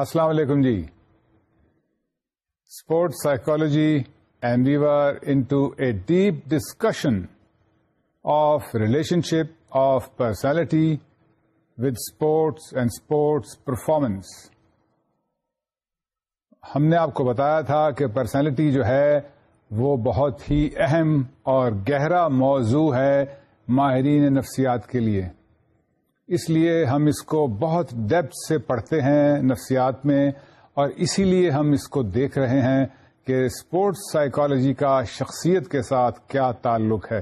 السلام علیکم جی sport psychology are in into a deep discussion of relationship of personality with sports and sports performance ہم نے آپ کو بتایا تھا کہ پرسنالٹی جو ہے وہ بہت ہی اہم اور گہرا موضوع ہے ماہرین نفسیات کے لیے اس لیے ہم اس کو بہت ڈیپتھ سے پڑھتے ہیں نفسیات میں اور اسی لیے ہم اس کو دیکھ رہے ہیں کہ اسپورٹس سائیکالوجی کا شخصیت کے ساتھ کیا تعلق ہے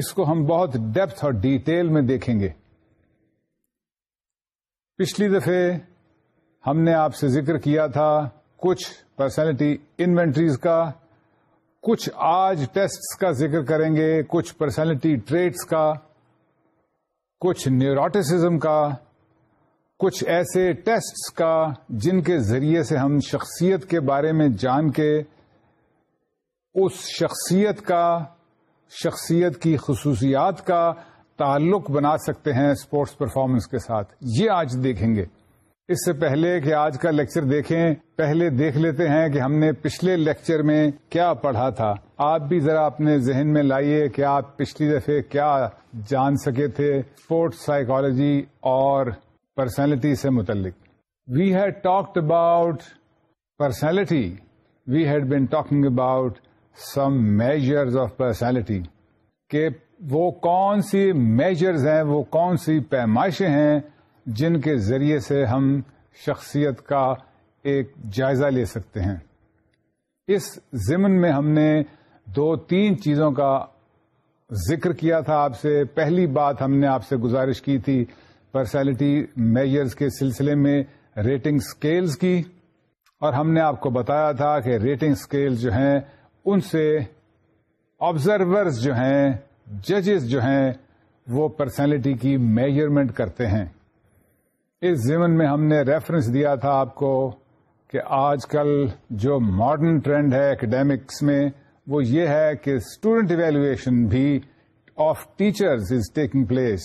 اس کو ہم بہت ڈیپتھ اور ڈیٹیل میں دیکھیں گے پچھلی دفعہ ہم نے آپ سے ذکر کیا تھا کچھ پرسنالٹی انوینٹریز کا کچھ آج ٹیسٹ کا ذکر کریں گے کچھ پرسنالٹی ٹریٹس کا کچھ نیوراٹسزم کا کچھ ایسے ٹیسٹ کا جن کے ذریعے سے ہم شخصیت کے بارے میں جان کے اس شخصیت کا شخصیت کی خصوصیات کا تعلق بنا سکتے ہیں اسپورٹس پرفارمنس کے ساتھ یہ آج دیکھیں گے اس سے پہلے کہ آج کا لیکچر دیکھیں پہلے دیکھ لیتے ہیں کہ ہم نے پچھلے لیکچر میں کیا پڑھا تھا آپ بھی ذرا اپنے ذہن میں لائیے کہ آپ پچھلی دفعہ کیا جان سکے تھے اسپورٹس سائیکالوجی اور پرسنالٹی سے متعلق we had talked about personality we had been talking about some measures of personality کہ وہ کون سی میجرز ہیں وہ کون سی پیمائشیں ہیں جن کے ذریعے سے ہم شخصیت کا ایک جائزہ لے سکتے ہیں اس زمن میں ہم نے دو تین چیزوں کا ذکر کیا تھا آپ سے پہلی بات ہم نے آپ سے گزارش کی تھی پرسنالٹی میجرز کے سلسلے میں ریٹنگ سکیلز کی اور ہم نے آپ کو بتایا تھا کہ ریٹنگ سکیل جو ہیں ان سے آبزرورز جو ہیں ججز جو ہیں وہ پرسنالٹی کی میجرمنٹ کرتے ہیں اس زمن میں ہم نے ریفرنس دیا تھا آپ کو کہ آج کل جو ماڈرن ٹرینڈ ہے اکیڈیمکس میں وہ یہ ہے کہ اسٹوڈنٹ ایویلویشن بھی of teacher is taking place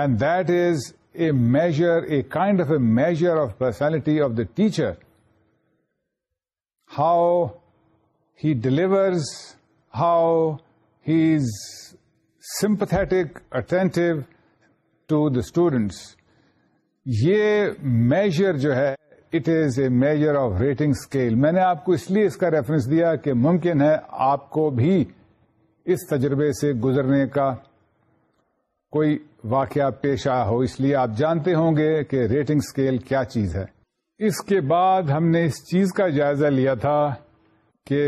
and that is a measure a kind of a measure of personality of the teacher how he delivers how he is sympathetic attentive to the students یہ measure جو ہے it is a measure of rating scale میں نے آپ کو اس لیے اس کا reference دیا کہ ممکن ہے آپ کو بھی اس تجربے سے گزرنے کا کوئی واقعہ پیش آیا ہو اس لیے آپ جانتے ہوں گے کہ ریٹنگ اسکیل کیا چیز ہے اس کے بعد ہم نے اس چیز کا جائزہ لیا تھا کہ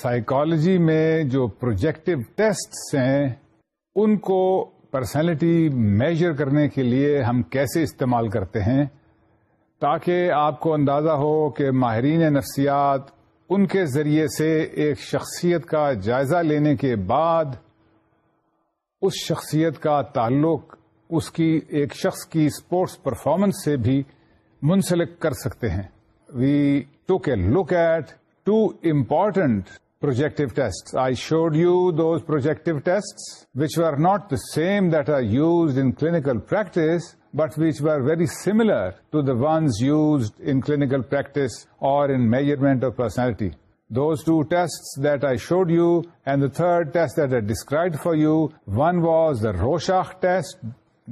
سائیکالوجی میں جو پروجیکٹو ٹیسٹس ہیں ان کو پرسنالٹی میجر کرنے کے لیے ہم کیسے استعمال کرتے ہیں تاکہ آپ کو اندازہ ہو کہ ماہرین نفسیات ان کے ذریعے سے ایک شخصیت کا جائزہ لینے کے بعد اس شخصیت کا تعلق اس کی ایک شخص کی اسپورٹس پرفارمنس سے بھی منسلک کر سکتے ہیں we took a look at two important projective tests. I showed you those projective tests which were not the same that are used in clinical practice, but which were very similar to the ones used in clinical practice or in measurement of personality. Those two tests that I showed you and the third test that I described for you, one was the Rorschach test,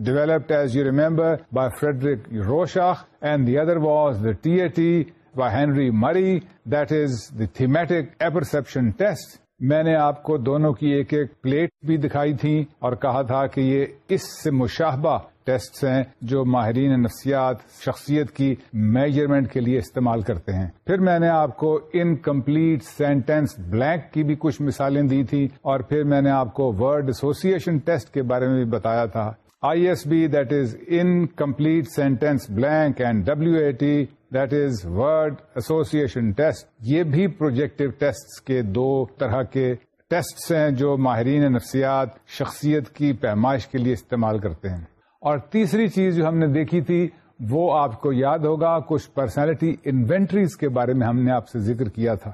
developed, as you remember, by Friedrich Rorschach, and the other was the TAT, Henry Murray that is the thematic apperception test میں نے آپ کو دونوں کی ایک ایک plate بھی دکھائی تھی اور کہا تھا کہ یہ اس سے مشاہبہ ٹیسٹ ہیں جو ماہرین نفسیات شخصیت کی میجرمنٹ کے لیے استعمال کرتے ہیں پھر میں نے آپ کو ان کمپلیٹ سینٹینس بلینک کی بھی کچھ مثالیں دی تھی اور پھر میں نے آپ کو ورڈ ایسوسیشن ٹیسٹ کے بارے میں بھی بتایا تھا I S B that is incomplete sentence blank and W A T that is word association test یہ بھی پروجیکٹو ٹیسٹ کے دو طرح کے ٹیسٹ ہیں جو ماہرین نفسیات شخصیت کی پیمائش کے لیے استعمال کرتے ہیں اور تیسری چیز جو ہم نے دیکھی تھی وہ آپ کو یاد ہوگا کچھ پرسنالٹی انوینٹریز کے بارے میں ہم نے آپ سے ذکر کیا تھا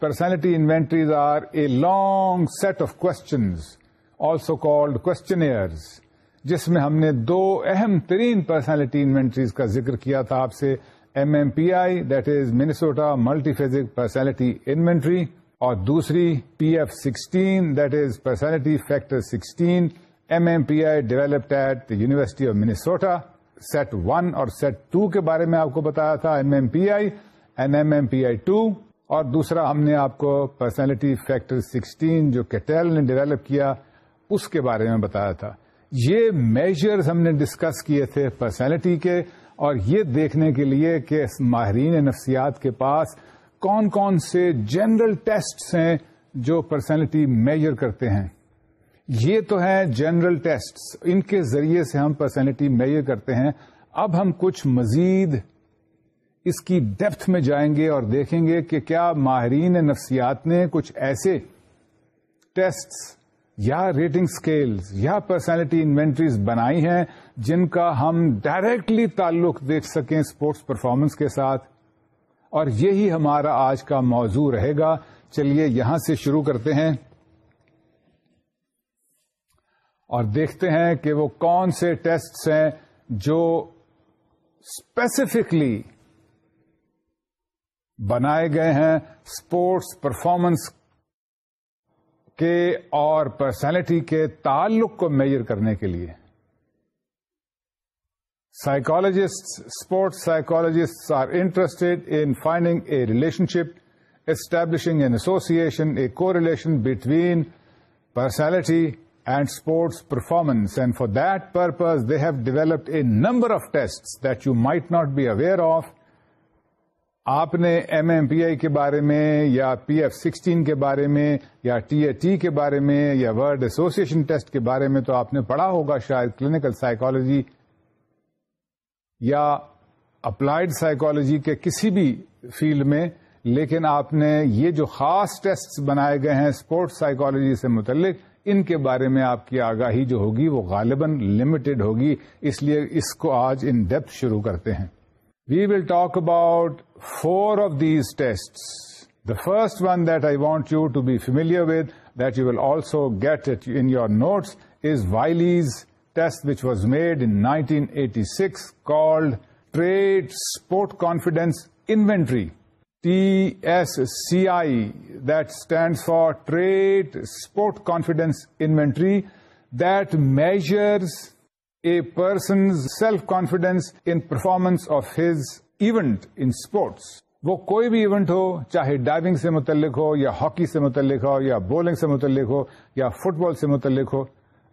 personality inventories are a long set of questions also called questionnaires جس میں ہم نے دو اہم ترین پرسنالٹی انوینٹریز کا ذکر کیا تھا آپ سے M M P I that is Minnesota multi phasic personality inventory اور دوسری P F sixteen that is personality factor sixteen M M P I developed at the university of Minnesota set one اور set two کے بارے میں آپ کو بتایا تھا M M P I M M P I two اور دوسرا ہم نے آپ کو پرسنالٹی فیکٹر سکسٹین جو کیٹیل نے ڈیولپ کیا اس کے بارے میں بتایا تھا یہ میجرز ہم نے ڈسکس کیے تھے پرسنالٹی کے اور یہ دیکھنے کے لیے کہ ماہرین نفسیات کے پاس کون کون سے جنرل ٹیسٹ ہیں جو پرسنلٹی میجر کرتے ہیں یہ تو ہیں جنرل ٹیسٹ ان کے ذریعے سے ہم پرسنلٹی میجر کرتے ہیں اب ہم کچھ مزید اس کی ڈیپتھ میں جائیں گے اور دیکھیں گے کہ کیا ماہرین نفسیات نے کچھ ایسے ٹیسٹ یا ریٹنگ سکیلز یا پرسنالٹی انوینٹریز بنائی ہیں جن کا ہم ڈائریکٹلی تعلق دیکھ سکیں اسپورٹس پرفارمنس کے ساتھ اور یہی ہمارا آج کا موضوع رہے گا چلیے یہاں سے شروع کرتے ہیں اور دیکھتے ہیں کہ وہ کون سے ٹیسٹ ہیں جو اسپیسیفکلی بنائے گئے ہیں اسپورٹس پرفارمنس کے اور پرسنالٹی کے تعلق کو میئر کرنے کے لیے psychologist sports psychologist are interested in finding a relationship establishing an association a correlation between personality and sports performance and for that purpose they have developed a number of test that you might not be aware of آپ نے M M P I کے بارے میں یا P F sixteen کے بارے میں یا ٹی اے ٹی کے بارے میں یا ورلڈ ایسوسیشن ٹیسٹ کے بارے میں تو آپ نے پڑھا ہوگا شاید کلینکل سائیکالوجی یا اپلائڈ سائیکالوجی کے کسی بھی فیلڈ میں لیکن آپ نے یہ جو خاص ٹیسٹ بنائے گئے ہیں اسپورٹس سائیکالوجی سے متعلق ان کے بارے میں آپ کی آگاہی جو ہوگی وہ غالباً لمیٹڈ ہوگی اس لیے اس کو آج ان ڈیپتھ شروع کرتے ہیں we will talk about four of these test the first one that I want you to be familiar with that you will also get it in your notes is Vealey's test which was made in 1986 called Trade Sport trait Inventory. Confidence inventory T S C I that stand for trait a confidence inventory that measures a of self event in performance of his event in sports وہ کوئی بھی event ہو چاہے diving سے متعلق ہو یا hockey سے متعلق ہو یا بولنگ سے متعلق ہو یا فٹ بال سے متعلق ہو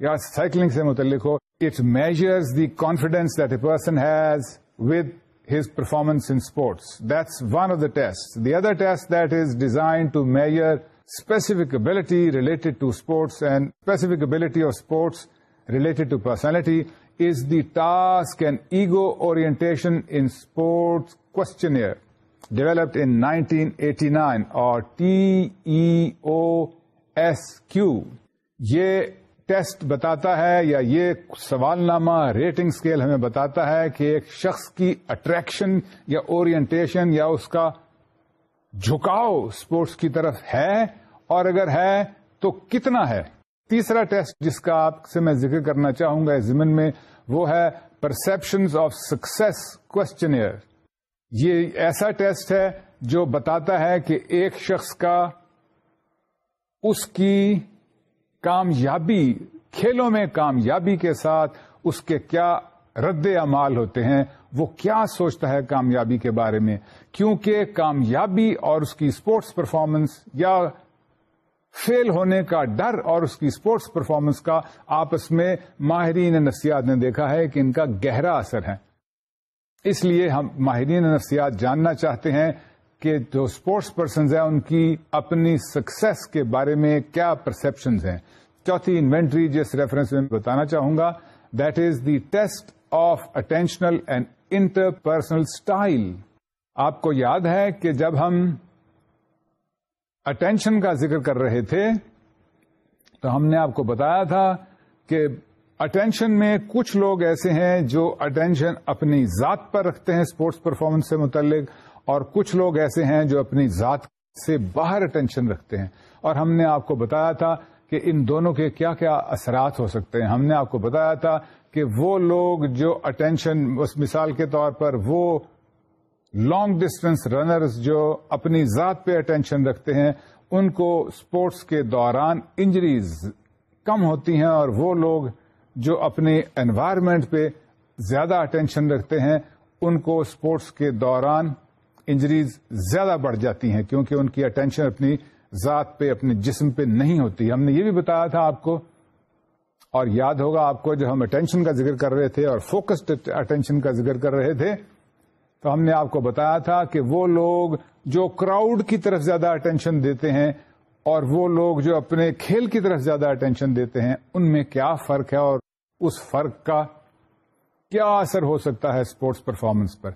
یا سائکلنگ سے متعلق ہو it measures the confidence that a person has with his performance in sports that's one of the test the other test that is design to measure specific ability related to sports and specific ability of sports related to personality is the task and ego orientation in sports questionnaire developed in nineteen eighty nine اور T S یہ test بتاتا ہے یا یہ سوال نامہ rating scale ہمیں بتاتا ہے کہ ایک شخص کی اٹریکشن یا اورینٹیشن یا اس کا جھکاؤ اسپورٹس کی طرف ہے اور اگر ہے تو کتنا ہے تیسرا ٹیسٹ جس کا آپ سے میں ذکر کرنا چاہوں گا اس زمین میں وہ ہے پرسپشن آف سکسیس کوشچنئر یہ ایسا ٹیسٹ ہے جو بتاتا ہے کہ ایک شخص کا اس کی کامیابی کھیلوں میں کامیابی کے ساتھ اس کے کیا رد اعمال ہوتے ہیں وہ کیا سوچتا ہے کامیابی کے بارے میں کیونکہ کامیابی اور اس کی اسپورٹس پرفارمنس یا فیل ہونے کا ڈر اور اس کی اسپورٹس پرفارمنس کا آپس میں ماہرین نفسیات نے دیکھا ہے کہ ان کا گہرا اثر ہے اس لیے ہم ماہرین نفسیات جاننا چاہتے ہیں کہ جو اسپورٹس پرسنز ہیں ان کی اپنی سکسس کے بارے میں کیا پرسپشن ہیں چوتھی انوینٹری جس ریفرنس میں بتانا چاہوں گا that is the test of attentional and interpersonal style آپ کو یاد ہے کہ جب ہم اٹینشن کا ذکر کر رہے تھے تو ہم نے آپ کو بتایا تھا کہ اٹینشن میں کچھ لوگ ایسے ہیں جو اٹینشن اپنی ذات پر رکھتے ہیں اسپورٹس پرفارمنس سے متعلق اور کچھ لوگ ایسے ہیں جو اپنی ذات سے باہر اٹینشن رکھتے ہیں اور ہم نے آپ کو بتایا تھا کہ ان دونوں کے کیا کیا اثرات ہو سکتے ہیں ہم نے آپ کو بتایا تھا کہ وہ لوگ جو اٹینشن مثال کے طور پر وہ لانگ ڈسٹینس رنرز جو اپنی ذات پہ اٹینشن رکھتے ہیں ان کو سپورٹس کے دوران انجریز کم ہوتی ہیں اور وہ لوگ جو اپنے انوائرمنٹ پہ زیادہ اٹینشن رکھتے ہیں ان کو سپورٹس کے دوران انجریز زیادہ بڑھ جاتی ہیں کیونکہ ان کی اٹینشن اپنی ذات پہ اپنے جسم پہ نہیں ہوتی ہم نے یہ بھی بتایا تھا آپ کو اور یاد ہوگا آپ کو جو ہم اٹینشن کا ذکر کر رہے تھے اور فوکسڈ اٹینشن کا ذکر کر رہے تھے تو ہم نے آپ کو بتایا تھا کہ وہ لوگ جو کراؤڈ کی طرف زیادہ اٹینشن دیتے ہیں اور وہ لوگ جو اپنے کھیل کی طرف زیادہ اٹینشن دیتے ہیں ان میں کیا فرق ہے اور اس فرق کا کیا اثر ہو سکتا ہے اسپورٹس پرفارمنس پر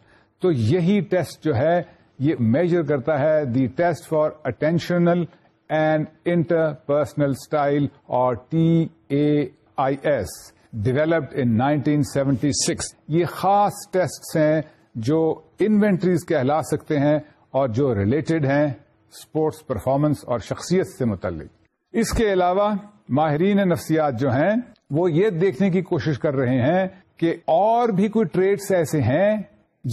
تو یہی ٹیسٹ جو ہے یہ میجر کرتا ہے the test for attentional and interpersonal style اور T A I S developed in nineteen seventy six یہ خاص ٹیسٹ ہیں جو انوینٹریز کہلا سکتے ہیں اور جو ریلیٹڈ ہیں اسپورٹس پرفارمنس اور شخصیت سے متعلق اس کے علاوہ ماہرین نفسیات جو ہیں وہ یہ دیکھنے کی کوشش کر رہے ہیں کہ اور بھی کوئی ٹریڈس ایسے ہیں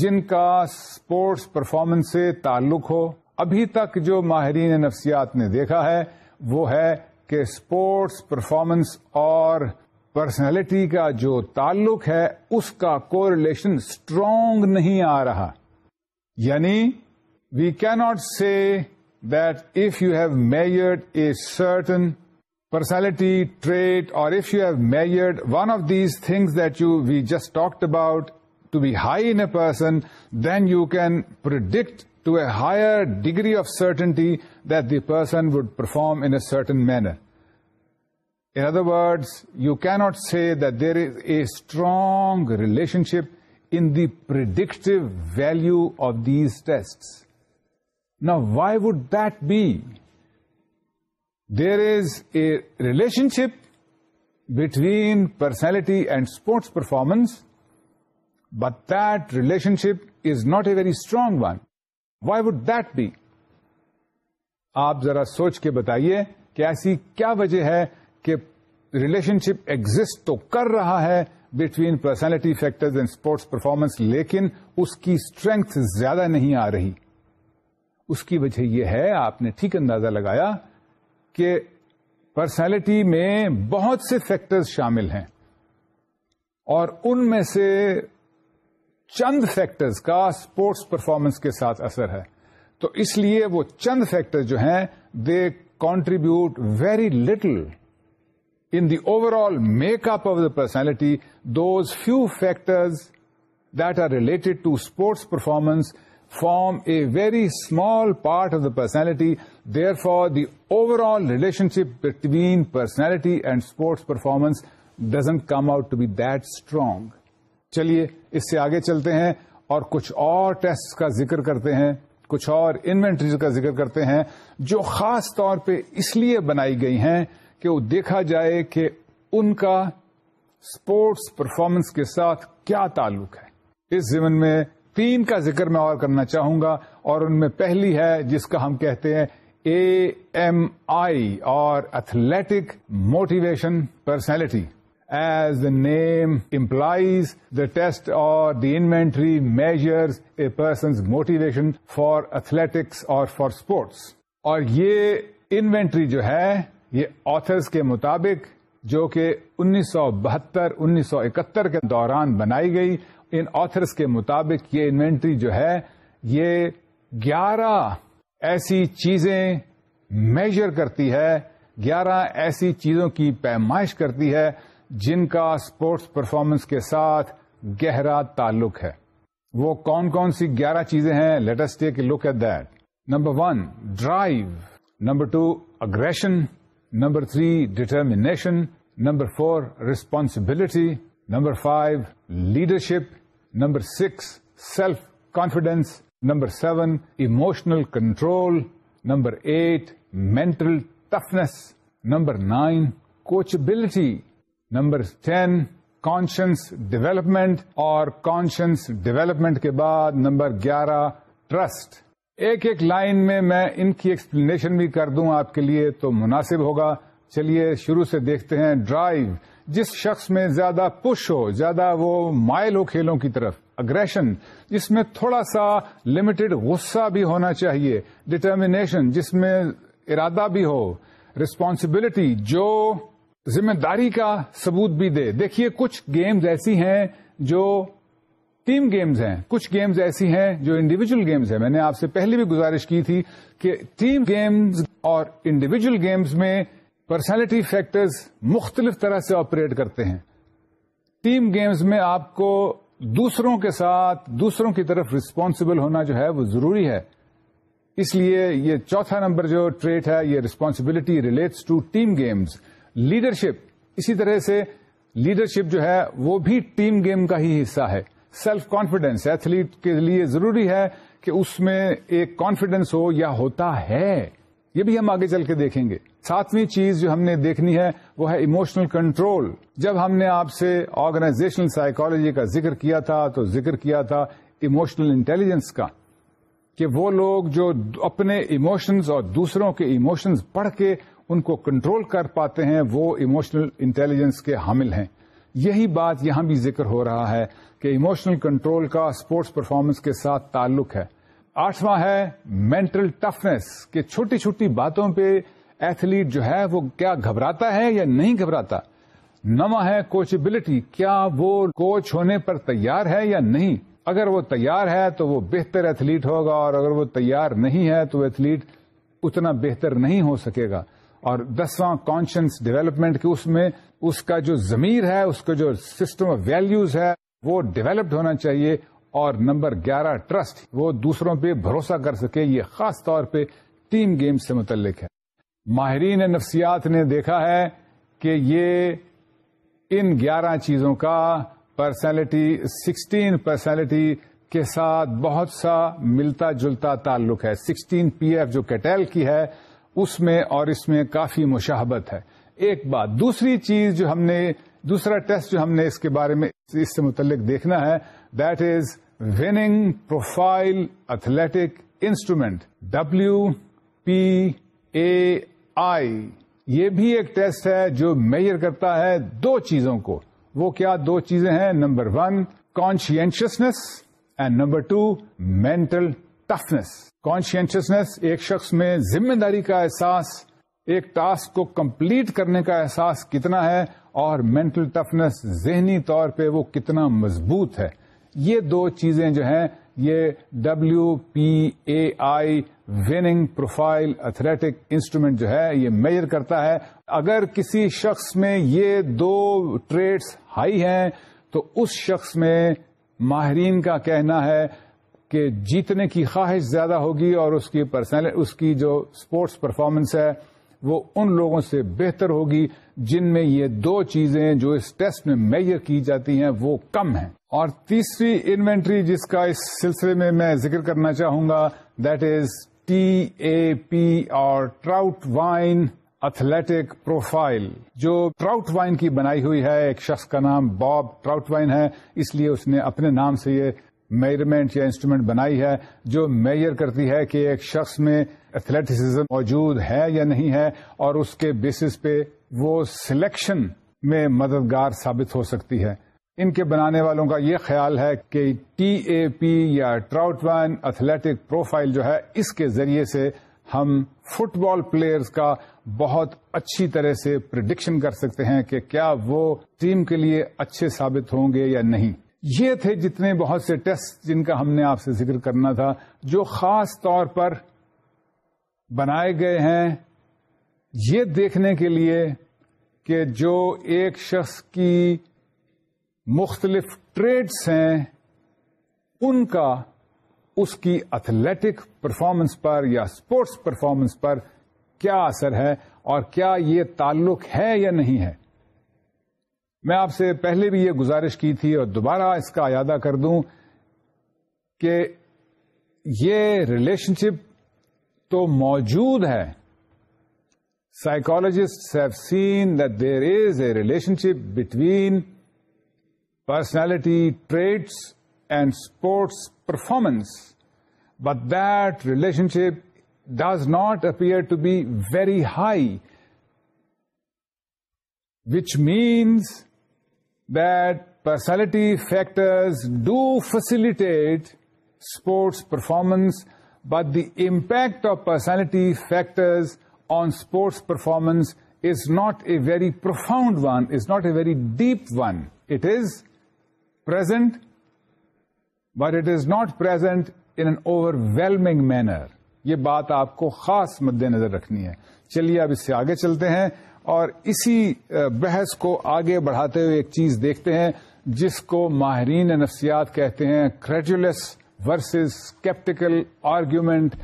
جن کا اسپورٹس پرفارمنس سے تعلق ہو ابھی تک جو ماہرین نفسیات نے دیکھا ہے وہ ہے کہ اسپورٹس پرفارمنس اور پرسنالٹی کا جو تعلق ہے اس کا کو ریلیشن اسٹرانگ نہیں آ رہا یعنی we can say see if you have measured a certain personality trait اور if you have measured one of these things that you we just talked about to be high in a person, then you can predict to a higher degree of certainty that the person would perform in a certain manner. In other words, you cannot say that there is a strong relationship in the predictive value of these tests. Now, why would that be? There is a relationship between personality and sports performance, but that relationship is not a very strong one why would that be آپ ذرا سوچ کے بتائیے کہ ایسی کیا وجہ ہے کہ ریلیشن شپ ایگزٹ تو کر رہا ہے between personality factors and sports performance لیکن اس کی اسٹرینتھ زیادہ نہیں آ رہی اس کی وجہ یہ ہے آپ نے ٹھیک اندازہ لگایا کہ پرسنالٹی میں بہت سے فیکٹرز شامل ہیں اور ان میں سے چند فیکٹرز کا اسپورٹس پرفارمنس کے ساتھ اثر ہے تو اس لیے وہ چند فیکٹر جو ہیں they contribute very little in the overall make up of the personality those few factors that are related to sports performance form a very small part of the personality therefore the overall relationship between personality and sports performance doesn't come out to be that strong چلیے اس سے آگے چلتے ہیں اور کچھ اور test کا ذکر کرتے ہیں کچھ اور انوینٹریز کا ذکر کرتے ہیں جو خاص طور پہ اس لیے بنائی گئی ہیں کہ وہ دیکھا جائے کہ ان کا اسپورٹس پرفارمنس کے ساتھ کیا تعلق ہے اس زمن میں تین کا ذکر میں اور کرنا چاہوں گا اور ان میں پہلی ہے جس کا ہم کہتے ہیں A M I or athletic motivation personality as name implies the test or the inventory measures a person's motivation for athletics or for sports اور یہ انوینٹری جو ہے یہ آرترس کے مطابق جو کہ انیس سو بہتر انیس سو اکہتر کے دوران بنائی گئی ان آترس کے مطابق یہ انوینٹری جو ہے یہ گیارہ ایسی چیزیں میجر کرتی ہے گیارہ ایسی چیزوں کی پیمائش کرتی ہے جن کا اسپورٹس پرفارمنس کے ساتھ گہرا تعلق ہے وہ کون کون سی گیارہ چیزیں ہیں let's take look at that number one drive number two aggression number three determination number four responsibility number five leadership number six self confidence number seven emotional control number eight mental toughness number nine coachability number ten conscience development اور conscience development کے بعد number گیارہ trust ایک ایک line میں میں ان کی ایکسپلینیشن بھی کر دوں آپ کے لیے تو مناسب ہوگا چلیے شروع سے دیکھتے ہیں ڈرائیو جس شخص میں زیادہ پش ہو زیادہ وہ مائل ہو کھیلوں کی طرف اگریشن جس میں تھوڑا سا لمیٹڈ غصہ بھی ہونا چاہیے ڈٹرمینیشن جس میں ارادہ بھی ہو رسپانسبلٹی جو ذمہ داری کا ثبوت بھی دے دیکھیے کچھ گیمز ایسی ہیں جو ٹیم گیمز ہیں کچھ گیمز ایسی ہیں جو انڈیویجل گیمز ہیں میں نے آپ سے پہلے بھی گزارش کی تھی کہ ٹیم گیمز اور انڈیویجل گیمز میں پرسنالٹی فیکٹرز مختلف طرح سے آپریٹ کرتے ہیں ٹیم گیمز میں آپ کو دوسروں کے ساتھ دوسروں کی طرف رسپانسبل ہونا جو ہے وہ ضروری ہے اس لیے یہ چوتھا نمبر جو ٹریٹ ہے یہ responsibility relates to team games leadership اسی طرح سے لیڈرشپ جو ہے وہ بھی ٹیم گیم کا ہی حصہ ہے سیلف کانفیڈینس ایتھلیٹ کے لیے ضروری ہے کہ اس میں ایک کانفیڈینس ہو یا ہوتا ہے یہ بھی ہم آگے چل کے دیکھیں گے ساتویں چیز جو ہم نے دیکھنی ہے وہ ہے ایموشنل کنٹرول جب ہم نے آپ سے آرگنائزیشنل سائیکالوجی کا ذکر کیا تھا تو ذکر کیا تھا ایموشنل انٹیلیجنس کا کہ وہ لوگ جو اپنے ایموشنز اور دوسروں کے ایموشنز پڑھ کے ان کو کنٹرول کر پاتے ہیں وہ ایموشنل انٹیلیجنس کے حامل ہیں یہی بات یہاں بھی ذکر ہو رہا ہے کہ ایموشنل کنٹرول کا اسپورٹس پرفارمنس کے ساتھ تعلق ہے آٹھواں ہے مینٹل ٹفنس کہ چھوٹی چھوٹی باتوں پہ ایتھلیٹ جو ہے وہ کیا گھبراتا ہے یا نہیں گھبراتا نواں ہے کوچبلٹی کیا وہ کوچ ہونے پر تیار ہے یا نہیں اگر وہ تیار ہے تو وہ بہتر ایتھلیٹ ہوگا اور اگر وہ تیار نہیں ہے تو ایتھلیٹ اتنا بہتر نہیں ہو سکے گا اور دسواں کانشنس ڈیولپمنٹ کی اس میں اس کا جو ضمیر ہے اس کا جو سسٹم آف ویلوز ہے وہ ڈیولپڈ ہونا چاہیے اور نمبر گیارہ ٹرسٹ وہ دوسروں پہ بھروسہ کر سکے یہ خاص طور پہ ٹیم گیم سے متعلق ہے ماہرین نفسیات نے دیکھا ہے کہ یہ ان گیارہ چیزوں کا پرسنالٹی سکسٹین پرسنالٹی کے ساتھ بہت سا ملتا جلتا تعلق ہے سکسٹین پی ایف جو کیٹیل کی ہے اس میں اور اس میں کافی مشاہبت ہے ایک بات دوسری چیز جو ہم نے دوسرا ٹیسٹ جو ہم نے اس کے بارے میں اس سے متعلق دیکھنا ہے that is winning profile athletic instrument W P A I یہ بھی ایک ٹیسٹ ہے جو میئر کرتا ہے دو چیزوں کو وہ کیا دو چیزیں ہیں number one conscientiousness and number two mental toughness conscientiousness ایک شخص میں ذمہ داری کا احساس ایک ٹاسک کو کمپلیٹ کرنے کا احساس کتنا ہے اور مینٹل ٹفنیس ذہنی طور پہ وہ کتنا مضبوط ہے یہ دو چیزیں جو ہیں یہ W P A I winning profile athletic instrument جو ہے یہ میئر کرتا ہے اگر کسی شخص میں یہ دو ٹریڈس ہائی ہیں تو اس شخص میں ماہرین کا کہنا ہے کہ جیتنے کی خواہش زیادہ ہوگی اور اس کی پرسنل اس کی جو اسپورٹس پرفارمنس ہے وہ ان لوگوں سے بہتر ہوگی جن میں یہ دو چیزیں جو اس ٹیسٹ میں میئر کی جاتی ہیں وہ کم ہیں اور تیسری انوینٹری جس کا اس سلسلے میں میں ذکر کرنا چاہوں گا that is T A P اور ٹراؤٹ وائن اتھلیٹک پروفائل جو ٹراؤٹ وائن کی بنائی ہوئی ہے ایک شخص کا نام باب ٹراؤٹ وائن ہے اس لیے اس نے اپنے نام سے یہ میجرمنٹ یا انسٹرومنٹ بنائی ہے جو میئر کرتی ہے کہ ایک شخص میں ایتھلیٹسزم موجود ہے یا نہیں ہے اور اس کے بیسس پہ وہ سلیکشن میں مددگار ثابت ہو سکتی ہے ان کے بنانے والوں کا یہ خیال ہے کہ ٹی اے پی یا ٹراؤٹ وین ایتھلیٹک پروفائل جو ہے اس کے ذریعے سے ہم فٹ بال پلیئرز کا بہت اچھی طرح سے پرڈکشن کر سکتے ہیں کہ کیا وہ ٹیم کے لیے اچھے ثابت ہوں گے یا نہیں یہ تھے جتنے بہت سے ٹیسٹ جن کا ہم نے آپ سے ذکر کرنا تھا جو خاص طور پر بنائے گئے ہیں یہ دیکھنے کے لیے کہ جو ایک شخص کی مختلف ٹریڈس ہیں ان کا اس کی اتھلیٹک پرفارمنس پر یا اسپورٹس پرفارمنس پر کیا اثر ہے اور کیا یہ تعلق ہے یا نہیں ہے میں آپ سے پہلے بھی یہ گزارش کی تھی اور دوبارہ اس کا ارادہ کر دوں کہ یہ ریلیشن شپ تو موجود ہے psychologist have seen that there is a relationship between personality traits and sports performance but that relationship does not appear to be very high which means sports factors do the sports performance personality of personality factors on sports performance is not a very profound one is not a very deep one it is present but it is not an overwhelming manner یہ بات آپ کو خاص مد نظر رکھنی ہے چلیے اب اس سے آگے چلتے ہیں اور اسی بحث کو آگے بڑھاتے ہوئے ایک چیز دیکھتے ہیں جس کو ماہرین نفسیات کہتے ہیں credulous versus skeptical argument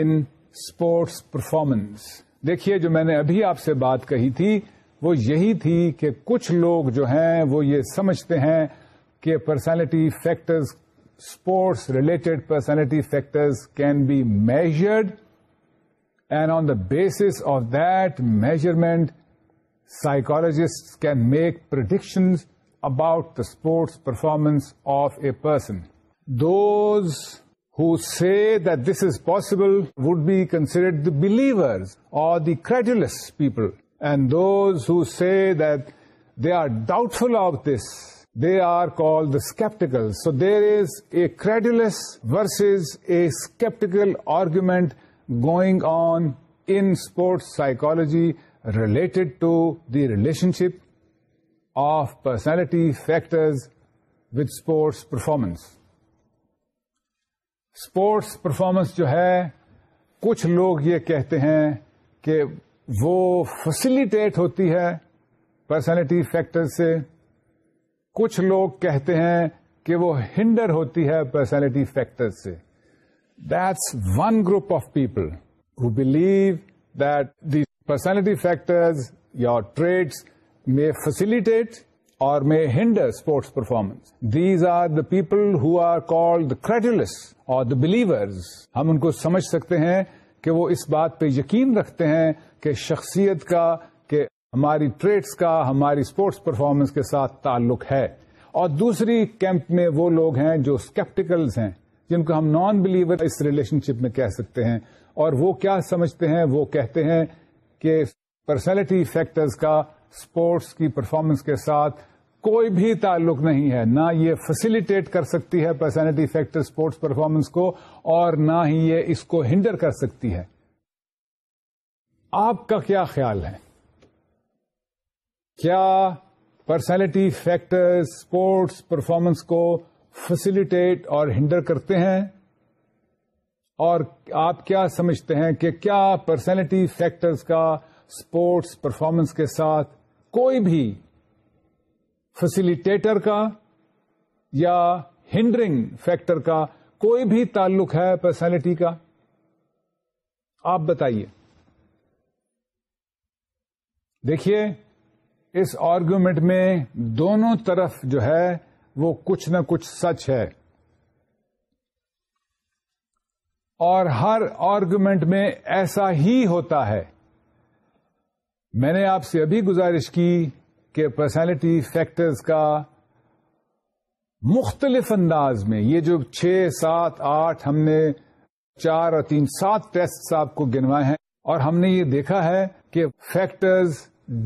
in sports performance دیکھیے جو میں نے ابھی آپ سے بات کہی تھی وہ یہی تھی کہ کچھ لوگ جو ہیں وہ یہ سمجھتے ہیں کہ personality factors sports related personality factors can be measured and on the basis of that measurement psychologist can make prediction about the sports performance of a person those who say that this is possible would be considered the believers or the credulous people. And those who say that they are doubtful of this, they are called the skeptical. So there is a credulous versus a skeptical argument going on in sports psychology related the relationship of personality factors with sports performance sports performance جو ہے کچھ لوگ یہ کہتے ہیں کہ وہ facilitate ہوتی ہے پرسنالٹی فیکٹر سے کچھ لوگ کہتے ہیں کہ وہ ہنڈر ہوتی ہے پرسنالٹی فیکٹر سے one one group of people who believe the personality factors یا ٹریڈس میں فیسلٹیٹ اور میں hinder sports performance these are the people who are called the credulous or the believers ہم ان کو سمجھ سکتے ہیں کہ وہ اس بات پہ یقین رکھتے ہیں کہ شخصیت کا کہ ہماری ٹریڈس کا ہماری اسپورٹس پرفارمنس کے ساتھ تعلق ہے اور دوسری کیمپ میں وہ لوگ ہیں جو اسکیپٹیکلز ہیں جن کو ہم نان بلیور اس ریلیشن شپ میں کہہ سکتے ہیں اور وہ کیا سمجھتے ہیں وہ کہتے ہیں کہ پرسنالٹی فیکٹرز کا اسپورٹس کی پرفارمنس کے ساتھ کوئی بھی تعلق نہیں ہے نہ یہ فیسلٹیٹ کر سکتی ہے پرسنالٹی فیکٹر اسپورٹس پرفارمنس کو اور نہ ہی یہ اس کو ہنڈر کر سکتی ہے آپ کا کیا خیال ہے کیا پرسنالٹی فیکٹر اسپورٹس پرفارمنس کو فیسلٹیٹ اور ہنڈر کرتے ہیں اور آپ کیا سمجھتے ہیں کہ کیا پرسنالٹی فیکٹرز کا اسپورٹس پرفارمنس کے ساتھ کوئی بھی فیسیلیٹیٹر کا یا ہنڈرنگ فیکٹر کا کوئی بھی تعلق ہے پرسنلٹی کا آپ بتائیے دیکھیے اس آرگومنٹ میں دونوں طرف جو ہے وہ کچھ نہ کچھ سچ ہے اور ہر آرگومنٹ میں ایسا ہی ہوتا ہے میں نے آپ سے ابھی گزارش کی کہ پرسنالٹی فیکٹرز کا مختلف انداز میں یہ جو چھ سات آٹھ ہم نے چار اور تین سات ٹیسٹ آپ کو گنوائے ہیں اور ہم نے یہ دیکھا ہے کہ factors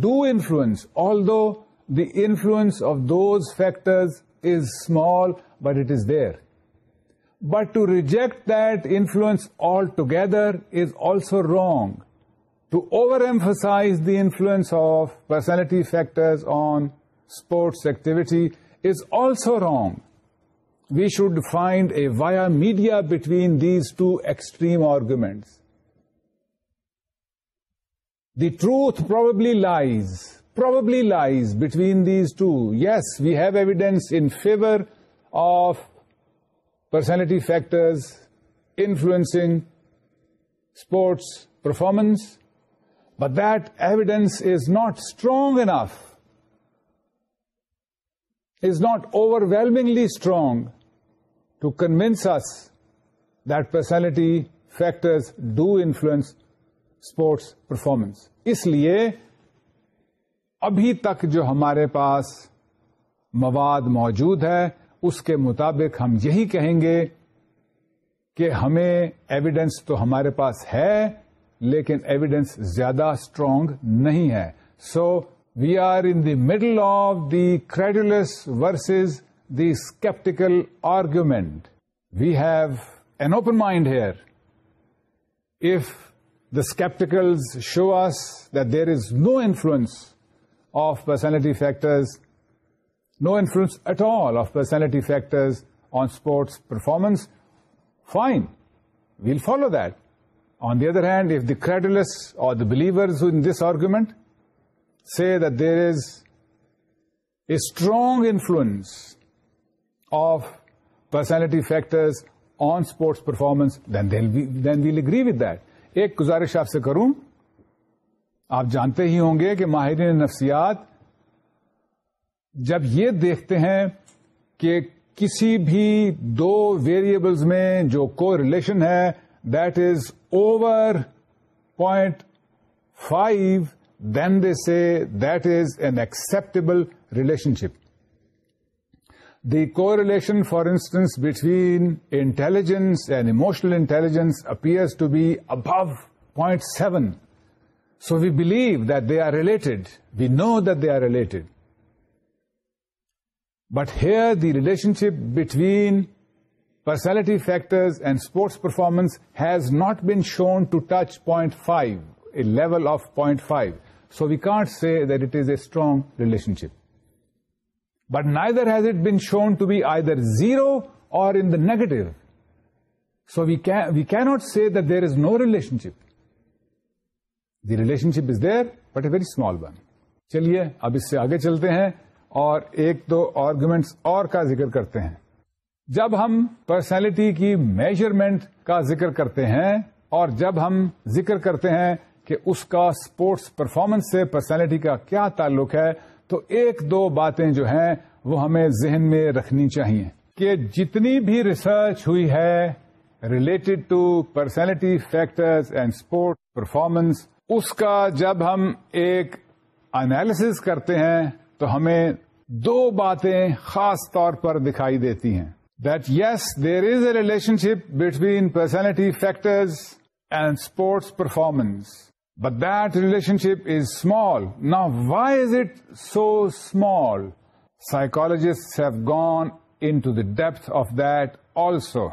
do influence although the influence of those factors is small but it is there But to reject that influence altogether is also wrong. To overemphasize the influence of personality factors on sports activity is also wrong. We should find a via media between these two extreme arguments. The truth probably lies between these two. Yes, we have evidence in favor of personality factors influencing sports performance but that evidence is not strong enough is not overwhelmingly strong to convince us that personality factors do influence sports performance اس لیے ابھی تک جو ہمارے پاس مواد موجود ہے اس کے مطابق ہم یہی کہیں گے کہ ہمیں ایویڈینس تو ہمارے پاس ہے لیکن ایویڈینس زیادہ اسٹرانگ نہیں ہے so we are in the middle of the credulous versus the skeptical argument we have an open mind here if the skeptical show us that there is no influence of personality factors no influence at all of personality factor on sports performance fine we'll follow then the other hand if the credulous the believers in this argument see there is a strong influence of personality factors on sports performance then we'll agree with that ایک گزارش آپ سے کروں آپ جانتے ہی ہوں گے کہ ماہرین نفسیات جب یہ دیکھتے ہیں کہ کسی بھی دو ویریبلز میں جو کو ریلیشن ہے that is over point five then they say that is an acceptable relationship the correlation for instance between intelligence and emotional intelligence appears to be above point seven so we believe that they are related we know that they are related but here relationship between personality factors and sports performance has not been shown to touch point five level of point five so we caught see does a strong relationship but نا there has it be shown to be either zero or negative so we we can't see there is no relationship the relationship is there but a very small one چلیے اب اس سے آگے چلتے ہیں اور ایک دو arguments اور کا ذکر کرتے ہیں جب ہم پرسنالٹی کی میجرمنٹ کا ذکر کرتے ہیں اور جب ہم ذکر کرتے ہیں کہ اس کا سپورٹس پرفارمنس سے پرسنالٹی کا کیا تعلق ہے تو ایک دو باتیں جو ہیں وہ ہمیں ذہن میں رکھنی چاہیے کہ جتنی بھی ریسرچ ہوئی ہے related to personality factors and sports performance اس کا جب ہم ایک انالیس کرتے ہیں تو ہمیں دو باتیں خاص طور پر دکھائی دیتی ہیں that yes there is a relationship between personality factors and sports performance but that relationship is small نا why is it so small psychologist have gone into the depth of that also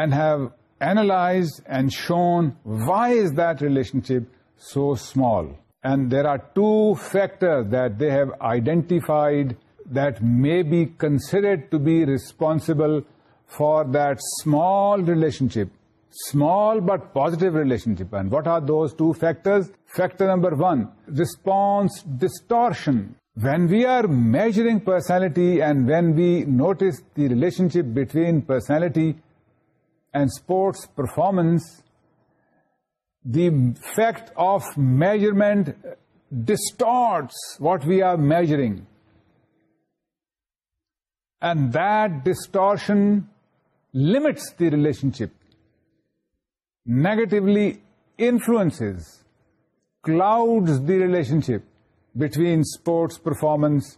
and have analyse and shown why is that relationship so small And there are two factors that they have identified that may be considered to be responsible for that small relationship, small but positive relationship. And what are those two factors? Factor number one, response distortion. When we are measuring personality and when we notice the relationship between personality and sports performance, the fact of measurement distorts what we are measuring and distortion limits the relationship negatively influence cloud the relationship between sports performance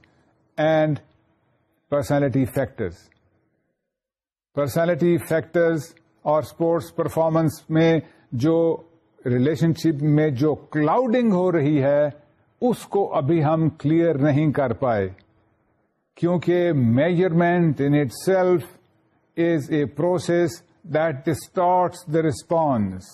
and personality factors personality factors اور sports performance میں جو relation شپ میں جو کلاؤڈنگ ہو رہی ہے اس کو ابھی ہم کلیئر نہیں کر پائے کیونکہ measurement itself is a process that distorts the response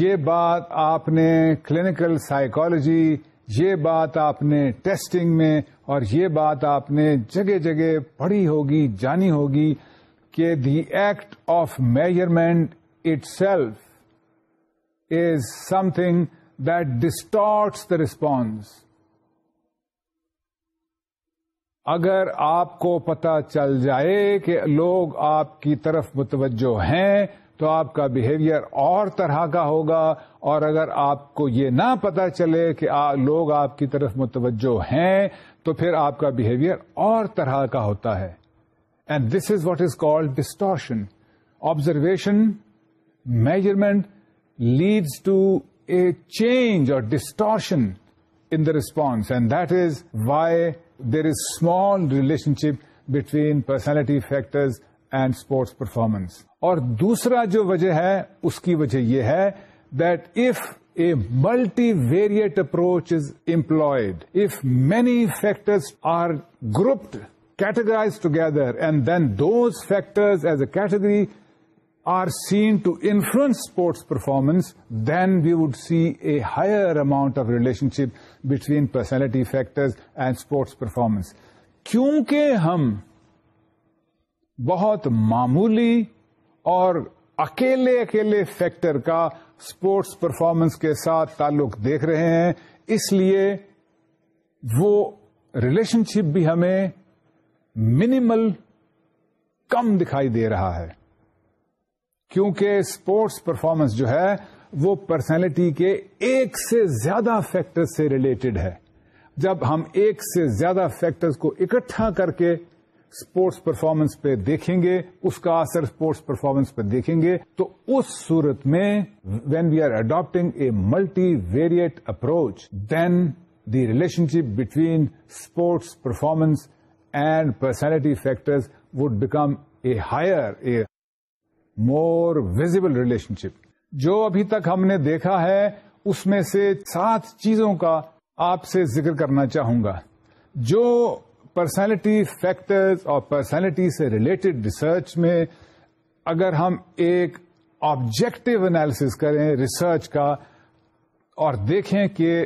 یہ بات آپ نے کلینکل سائیکالوجی یہ بات آپ نے ٹیسٹنگ میں اور یہ بات آپ نے جگہ جگہ پڑھی ہوگی جانی ہوگی کہ the act of measurement itself is something that distorts the response اگر آپ کو پتہ چل جائے کہ لوگ آپ کی طرف متوجہ ہیں تو آپ کا بہیویئر اور طرح کا ہوگا اور اگر آپ کو یہ نہ پتا چلے کہ لوگ آپ کی طرف متوجہ ہیں تو پھر آپ کا بہیویئر اور طرح کا ہوتا ہے and this is what is called distortion observation measurement leads to a change or distortion in the response and that is why there is small relationship between personality factor and sports performance اور دوسرا جو وجہ ہے اس کی وجہ یہ ہے that if a multivariate approach is employed if many factors are grouped categorize together and then those factors as a category are seen to influence sports performance then we would see a higher amount of relationship between personality factor and sports performance کیونکہ ہم بہت معمولی اور اکیلے اکیلے factor کا sports performance کے ساتھ تعلق دیکھ رہے ہیں اس لیے وہ ریلیشن شپ بھی ہمیں منیمم کم دکھائی دے رہا ہے کیونکہ اسپورٹس پرفارمنس جو ہے وہ پرسنالٹی کے ایک سے زیادہ فیکٹر سے ریلیٹڈ ہے جب ہم ایک سے زیادہ فیکٹر کو اکٹھا کر کے اسپورٹس پرفارمنس پہ دیکھیں گے اس کا اثر اسپورٹس پرفارمنس پہ دیکھیں گے تو اس صورت میں when we are adapting a multivariate approach then the relationship between sports performance and personality factors would become a higher a more visible relationship جو ابھی تک ہم نے دیکھا ہے اس میں سے سات چیزوں کا آپ سے ذکر کرنا چاہوں گا جو پرسنالٹی فیکٹرز اور پرسنالٹی سے ریلیٹڈ ریسرچ میں اگر ہم ایک آبجیکٹو اینالس کریں ریسرچ کا اور دیکھیں کہ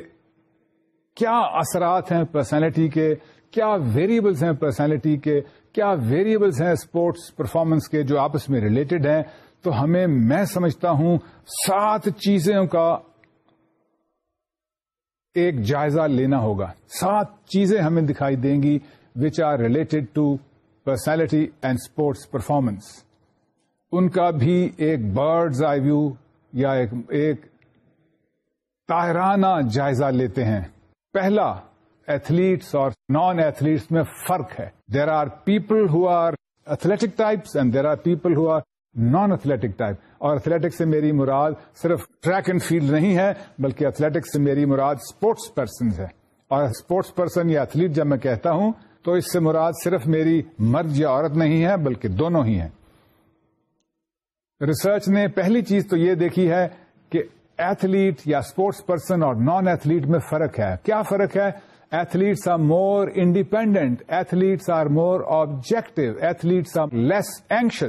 کیا اثرات ہیں پرسنالٹی کے کیا ویریبلس ہیں پرسنالٹی کے کیا ویریبلس ہیں اسپورٹس پرفارمنس کے جو آپس میں ریلیٹڈ ہیں تو ہمیں میں سمجھتا ہوں سات چیزوں کا ایک جائزہ لینا ہوگا سات چیزیں ہمیں دکھائی دیں گی which are related to personality and sports performance ان کا بھی ایک برڈز آئی ویو یا ایک تاہرانہ جائزہ لیتے ہیں پہلا ایتھلیٹس اور نان ایتھلیٹس میں فرق ہے there are people who are athletic types and there are people who are non athletic type اور ایتھلیٹکس سے میری مراد صرف ٹریک اینڈ فیلڈ نہیں ہے بلکہ ایتھلیٹکس سے میری مراد اسپورٹس پرسن ہے اور اسپورٹس پرسن یا ایتھلیٹ جب میں کہتا ہوں تو اس سے مراد صرف میری مرد یا عورت نہیں ہے بلکہ دونوں ہی ہیں ریسرچ نے پہلی چیز تو یہ دیکھی ہے کہ ایتھلیٹ یا اسپورٹس پرسن اور نان ایتھلیٹ میں فرق ہے کیا فرق ہے athletes are more independent athletes are more objective athletes are less anxious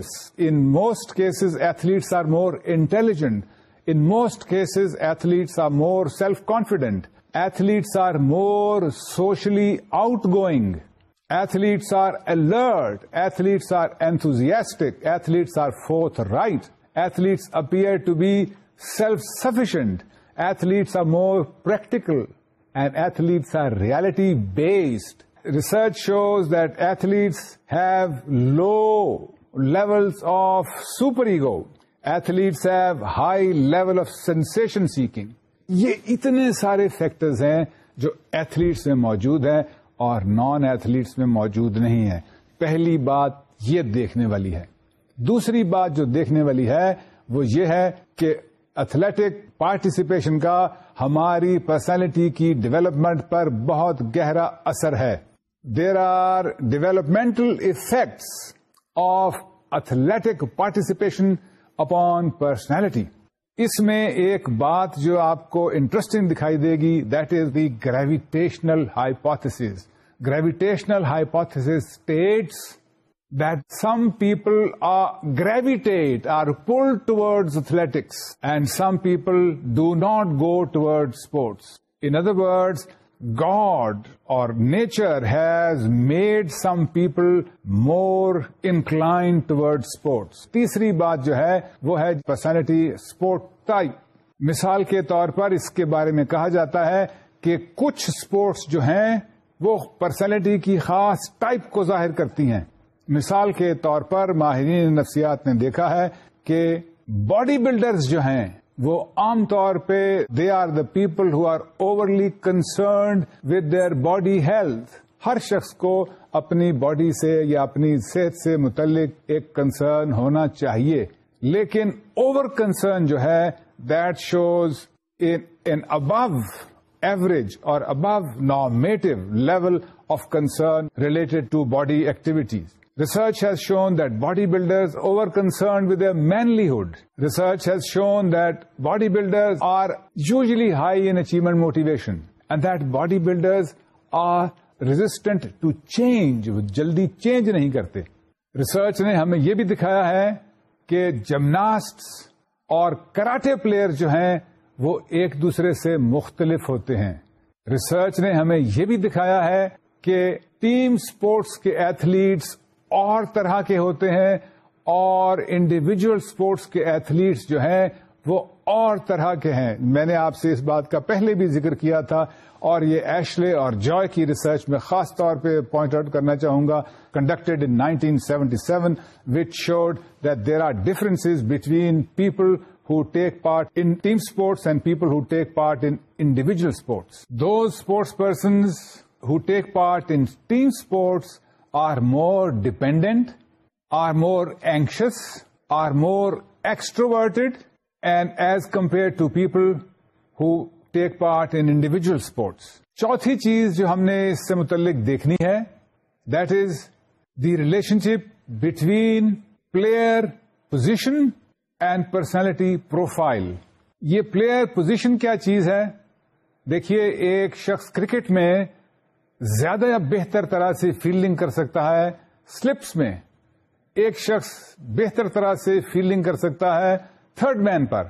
in most cases athletes are more intelligent in most cases athletes are more self confident athletes are more socially outgoing athletes are alert athletes are egoistic athletes are forthright athletes appear to be self sufficient athletes are more practical and athletes are reality based research shows that athletes have low level of super ego athletes have high level of sensation seeking یہ اتنے سارے factors ہیں جو athletes میں موجود ہیں اور naan athletes میں موجود نہیں ہیں پہلی بات یہ دیکھنے والی ہے دوسری بات جو دیکھنے والی ہے وہ یہ ہے کہ ایتھلیٹک پارٹیسپیشن کا ہماری پرسنالٹی کی ڈیولپمنٹ پر بہت گہرا اثر ہے there are developmental effects of athletic participation upon personality اس میں ایک بات جو آپ کو انٹرسٹنگ دکھائی دے گی that is the gravitational hypothesis gravitational hypothesis states that some people are gravitate, are pulled towards athletics and some people do not go towards sports. In other words, God or nature has made some people more inclined towards sports. تیسری بات جو ہے وہ ہے personality sport type. مثال کے طور پر اس کے بارے میں کہا جاتا ہے کہ کچھ اسپورٹس جو ہیں وہ پرسنالٹی کی خاص ٹائپ کو ظاہر کرتی ہیں مثال کے طور پر ماہرین نفسیات نے دیکھا ہے کہ باڈی بلڈرز جو ہیں وہ عام طور پہ they are the people who are overly concerned with their body health ہر شخص کو اپنی باڈی سے یا اپنی صحت سے متعلق ایک کنسرن ہونا چاہیے لیکن اوور کنسرن جو ہے that shows an above average or above normative level of concern related to body activities Research has shown that bodybuilders over-concerned with their manlyhood. Research has shown that bodybuilders are usually high in achievement motivation and that bodybuilders are resistant to change. وہ جلدی change نہیں کرتے. Research نے ہمیں یہ بھی دکھایا ہے کہ gymnasts اور karate players جو ہیں وہ ایک دوسرے سے مختلف ہوتے ہیں. Research نے ہمیں یہ بھی دکھایا ہے کہ ٹیم سپورٹس کے ایتھلیٹس اور طرح کے ہوتے ہیں اور انڈیویجل اسپورٹس کے ایتھلیٹس جو ہیں وہ اور طرح کے ہیں میں نے آپ سے اس بات کا پہلے بھی ذکر کیا تھا اور یہ ایشلے اور جوائے کی ریسرچ میں خاص طور پہ پوائنٹ آؤٹ کرنا چاہوں گا conducted in 1977 which showed that there are difference between people take part sports and people take part individual sports those sports persons take part in team sports are more dependent are more anxious are more extroverted and as compare to people who take part individual sports چوتھی چیز جو ہم نے اس سے متعلق دیکھنی ہے that is the relationship between player position and personality profile یہ پلیئر پوزیشن کیا چیز ہے دیکھیے ایک شخص کرکٹ میں زیادہ یا بہتر طرح سے فیلڈنگ کر سکتا ہے سلپس میں ایک شخص بہتر طرح سے فیلڈنگ کر سکتا ہے تھرڈ مین پر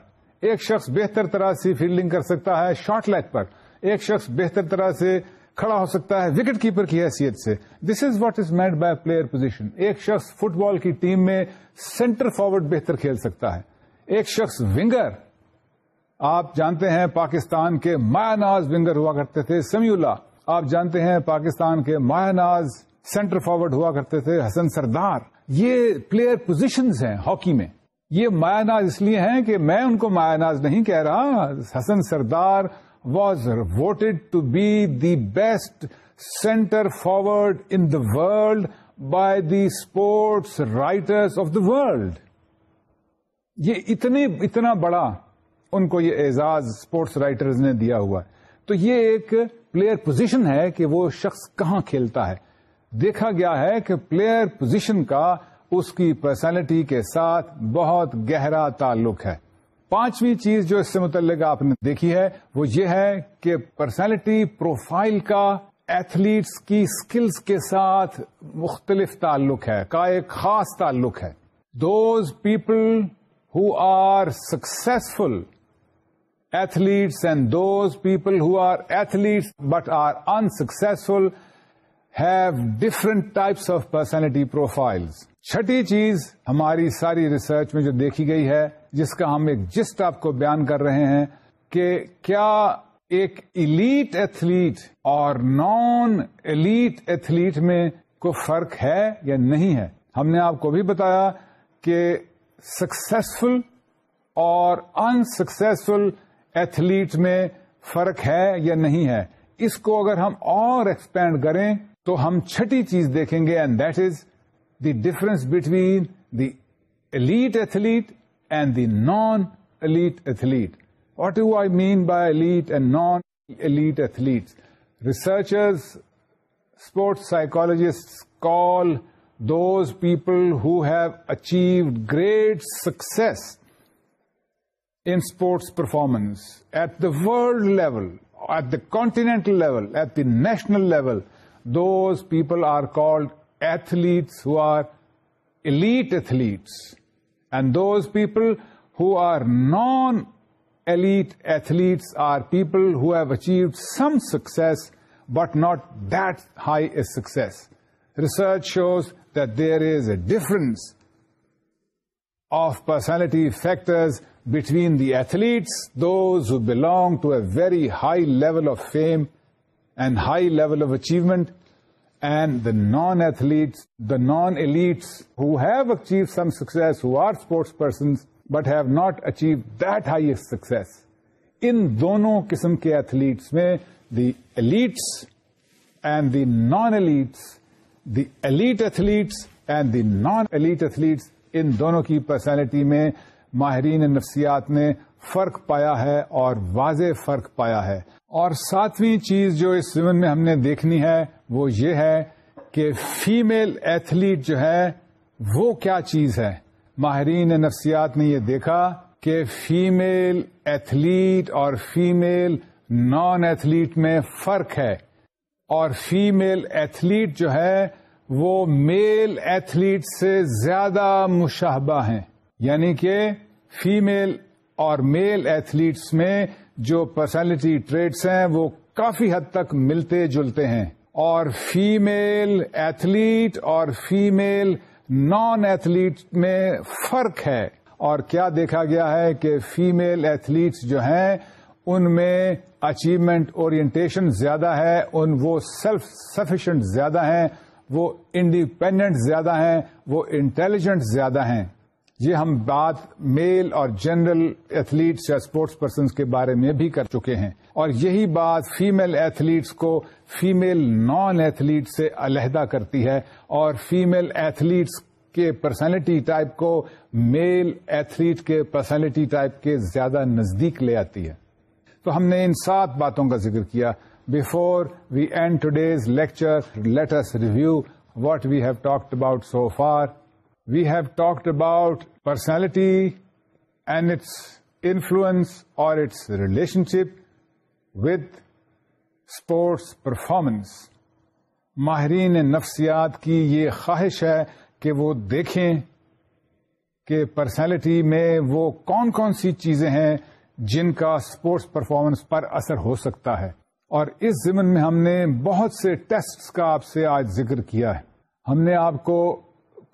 ایک شخص بہتر طرح سے فیلڈنگ کر سکتا ہے شارٹ لیگ پر ایک شخص بہتر طرح سے کھڑا ہو سکتا ہے وکٹ کیپر کی حیثیت سے this is what is made by player position ایک شخص فٹ بال کی ٹیم میں سینٹر فارورڈ بہتر کھیل سکتا ہے ایک شخص ونگر آپ جانتے ہیں پاکستان کے مایا ناز ونگر ہوا کرتے تھے اللہ آپ جانتے ہیں پاکستان کے مایا ناز سینٹر فارورڈ ہوا کرتے تھے حسن سردار یہ پلیئر پوزیشنز ہیں ہاکی میں یہ مایا ناز اس لیے ہیں کہ میں ان کو مایا ناز نہیں کہہ رہا Hasan Sardar was voted to be the best centre forward in the world by the sports writers of the world یہ اتنے اتنا بڑا ان کو یہ اعزاز اسپورٹس رائٹرز نے دیا ہوا ہے تو یہ ایک پلیئر پوزیشن ہے کہ وہ شخص کہاں کھیلتا ہے دیکھا گیا ہے کہ پلیئر پوزیشن کا اس کی پرسنالٹی کے ساتھ بہت گہرا تعلق ہے پانچویں چیز جو اس سے متعلق آپ نے دیکھی ہے وہ یہ ہے کہ پرسنالٹی پروفائل کا ایتھلیٹس کی سکلز کے ساتھ مختلف تعلق ہے کا ایک خاص تعلق ہے those people who are successful athletes and those people who athletes but are are unsuccessful have different types of personality profiles. چھٹی چیز ہماری ساری ریسرچ میں جو دیکھی گئی ہے جس کا ہم ایک جسٹ آپ کو بیان کر رہے ہیں کہ کیا ایک ایلیٹ ایتھلیٹ اور نان ایلیٹ ایتھلیٹ میں کوئی فرق ہے یا نہیں ہے ہم نے آپ کو بھی بتایا کہ سکسفل اور انسکسفل ایتھلیٹ میں فرق ہے یا نہیں ہے اس کو اگر ہم اور ایکسپینڈ کریں تو ہم چھٹی چیز دیکھیں گے and that is the difference between the elite athlete and the non elite athlete what do I mean by elite and non elite athlete researchers sports psychologist call those people have achieved great success in sports performance at the world level, at the continental level, at the national level. Those people are called athletes who are elite athletes. And those people who are non-elite athletes are people who have achieved some success, but not that high a success. Research shows that there is a difference of personality factors between the athletes those belonging to a very high level of fame and high level of achievement and the non athletes the non elites who achieve some success are sports persons but have not achieve highest success ان دونوں قسم کے athletes میں the elites and the non elites the elite athletes and the non elite athletes ان دونوں کی personality میں ماہرین نفسیات نے فرق پایا ہے اور واضح فرق پایا ہے اور ساتویں چیز جو اس زمن میں ہم نے دیکھنی ہے وہ یہ ہے کہ فیمیل ایتھلیٹ جو ہے وہ کیا چیز ہے ماہرین نفسیات نے یہ دیکھا کہ فیمیل ایتھلیٹ اور فیمیل نان ایتھلیٹ میں فرق ہے اور فیمیل ایتھلیٹ جو ہے وہ میل ایتھلیٹ سے زیادہ مشہبہ ہیں یعنی کہ فیمل اور میل ایتھلیٹس میں جو پرسنالٹی ٹریٹس ہیں وہ کافی حد تک ملتے جلتے ہیں اور فیمل ایتھلیٹ اور فیمل نان ایتھلیٹ میں فرق ہے اور کیا دیکھا گیا ہے کہ فیمل ایتھلیٹس جو ہیں ان میں اچیومنٹ اورینٹیشن زیادہ ہے ان وہ سیلف سفیشینٹ زیادہ ہیں وہ انڈیپینڈنٹ زیادہ ہیں وہ انٹیلیجنٹ زیادہ ہیں یہ جی، ہم بات میل اور جنرل ایتھلیٹس یا اسپورٹس پرسنس کے بارے میں بھی کر چکے ہیں اور یہی بات فیمل ایتھلیٹس کو فیمل نان ایتھلیٹ سے علیحدہ کرتی ہے اور فیمل ایتھلیٹس کے پرسنالٹی ٹائپ کو میل ایتھلیٹ کے پرسنالٹی ٹائپ کے زیادہ نزدیک لے آتی ہے تو ہم نے ان سات باتوں کا ذکر کیا before we end today's lecture let's review what we have talked about so far we have talked about personality and its influence or its relationship with sports performance ماہرین نفسیات کی یہ خواہش ہے کہ وہ دیکھیں کہ پرسنالٹی میں وہ کون کون سی چیزیں ہیں جن کا اسپورٹس پرفارمنس پر اثر ہو سکتا ہے اور اس زمن میں ہم نے بہت سے ٹیسٹ کا آپ سے آج ذکر کیا ہے ہم نے آپ کو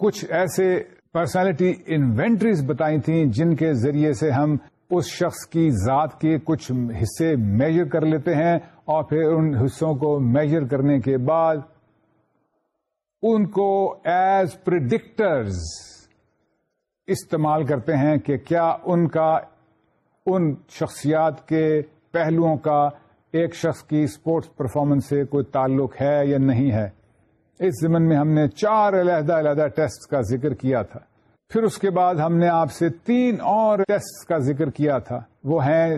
کچھ ایسے پرسنالٹی انوینٹریز بتائی تھیں جن کے ذریعے سے ہم اس شخص کی ذات کے کچھ حصے میجر کر لیتے ہیں اور پھر ان حصوں کو میجر کرنے کے بعد ان کو ایز پرڈکٹرز استعمال کرتے ہیں کہ کیا ان کا ان شخصیات کے پہلوؤں کا ایک شخص کی اسپورٹس پرفارمنس سے کوئی تعلق ہے یا نہیں ہے اس زمن میں ہم نے چار علیحدہ علیحدہ ٹیسٹ کا ذکر کیا تھا پھر اس کے بعد ہم نے آپ سے تین اور ٹیسٹ کا ذکر کیا تھا وہ ہیں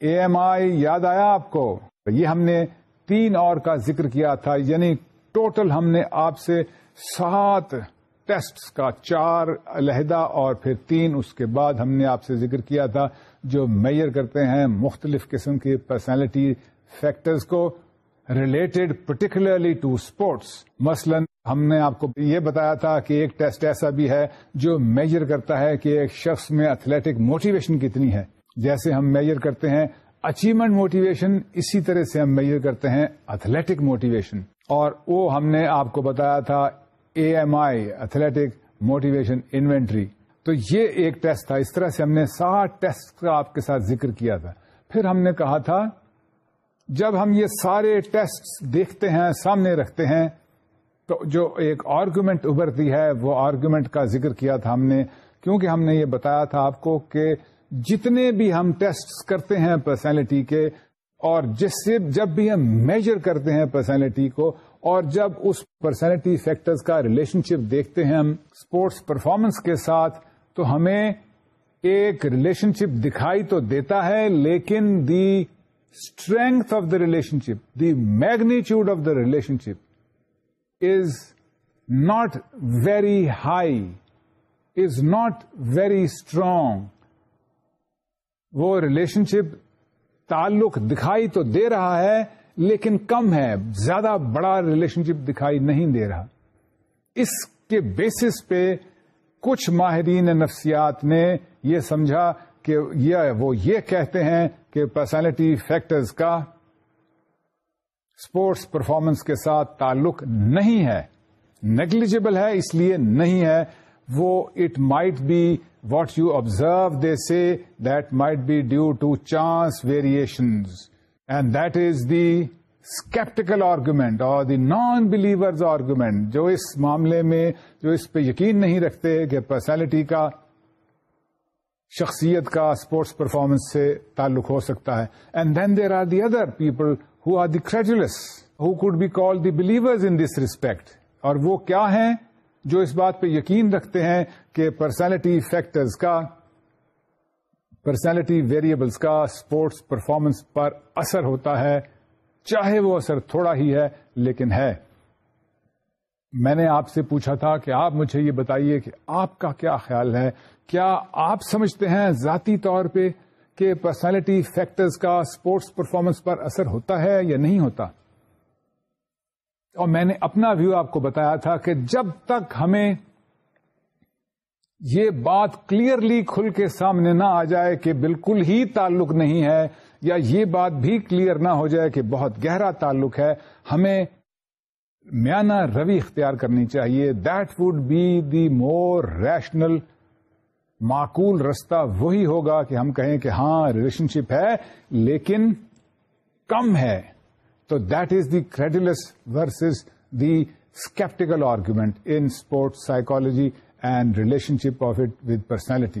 اے ایم آئی یاد آیا آپ کو یہ ہم نے تین اور کا ذکر کیا تھا یعنی ٹوٹل ہم نے آپ سے سات ٹیسٹ کا چار علیحدہ اور پھر تین اس کے بعد ہم نے آپ سے ذکر کیا تھا جو میئر کرتے ہیں مختلف قسم کے پرسنالٹی فیکٹرز کو ریلیٹڈ پرٹیکولرلی ٹو اسپورٹس مثلاً ہم نے آپ کو یہ بتایا تھا کہ ایک ٹیسٹ ایسا بھی ہے جو میجر کرتا ہے کہ ایک شخص میں اتلیٹک موٹیویشن کتنی ہے جیسے ہم میجر کرتے ہیں اچیومنٹ موٹیویشن اسی طرح سے ہم میجر کرتے ہیں اتلیٹک موٹیویشن اور وہ ہم نے آپ کو بتایا تھا A M I athletic motivation inventory تو یہ ایک ٹیسٹ تھا اس طرح سے ہم نے سات ٹیسٹ کا آپ کے ساتھ ذکر کیا تھا پھر ہم نے کہا تھا جب ہم یہ سارے ٹیسٹ دیکھتے ہیں سامنے رکھتے ہیں تو جو ایک آرگومنٹ ابھرتی ہے وہ آرگومنٹ کا ذکر کیا تھا ہم نے کیونکہ ہم نے یہ بتایا تھا آپ کو کہ جتنے بھی ہم ٹیسٹ کرتے ہیں پرسنالٹی کے اور جس سے جب بھی ہم میجر کرتے ہیں پرسنالٹی کو اور جب اس پرسنالٹی فیکٹرز کا ریلیشن شپ دیکھتے ہیں ہم اسپورٹس پرفارمنس کے ساتھ تو ہمیں ایک ریلیشن شپ دکھائی تو دیتا ہے لیکن the strength of the relationship the of of the relationship is not very high is not very strong وہ ریلیشن شپ تعلق دکھائی تو دے رہا ہے لیکن کم ہے زیادہ بڑا ریلیشن شپ دکھائی نہیں دے رہا اس کے بیسس پہ کچھ ماہرین نفسیات نے یہ سمجھا کہ وہ یہ کہتے ہیں کہ پرسنالٹی فیکٹرز کا اسپورٹس پرفارمنس کے ساتھ تعلق نہیں ہے نیگلیجبل ہے اس لیے نہیں ہے وہ it might be what you observe they see that might be due to chance variations and that is the sceptical argument or the non believers argument جو اس معاملے میں جو اس پہ یقین نہیں رکھتے کہ پرسنالٹی کا شخصیت کا اسپورٹس پرفارمنس سے تعلق ہو سکتا ہے and then there are the other people who are the credulous who could be call the believers in this respect اور وہ کیا ہیں جو اس بات پہ یقین رکھتے ہیں کہ پرسنالٹی فیکٹرز کا پرسنالٹی ویریبلس کا اسپورٹس پرفارمنس پر اثر ہوتا ہے چاہے وہ اثر تھوڑا ہی ہے لیکن ہے میں نے آپ سے پوچھا تھا کہ آپ مجھے یہ بتائیے کہ آپ کا کیا خیال ہے کیا آپ سمجھتے ہیں ذاتی طور پہ کہ پرسنالٹی فیکٹرز کا اسپورٹس پرفارمنس پر اثر ہوتا ہے یا نہیں ہوتا اور میں نے اپنا ویو آپ کو بتایا تھا کہ جب تک ہمیں یہ بات کلیئرلی کھل کے سامنے نہ آ جائے کہ بالکل ہی تعلق نہیں ہے یا یہ بات بھی کلیئر نہ ہو جائے کہ بہت گہرا تعلق ہے ہمیں میانہ روی اختیار کرنی چاہیے that would be the more rational معقول رستہ وہی ہوگا کہ ہم کہیں کہ ہاں ریلیشن شپ ہے لیکن کم ہے تو that is the credulous versus the sceptical in sport psychology and relationship of it with personality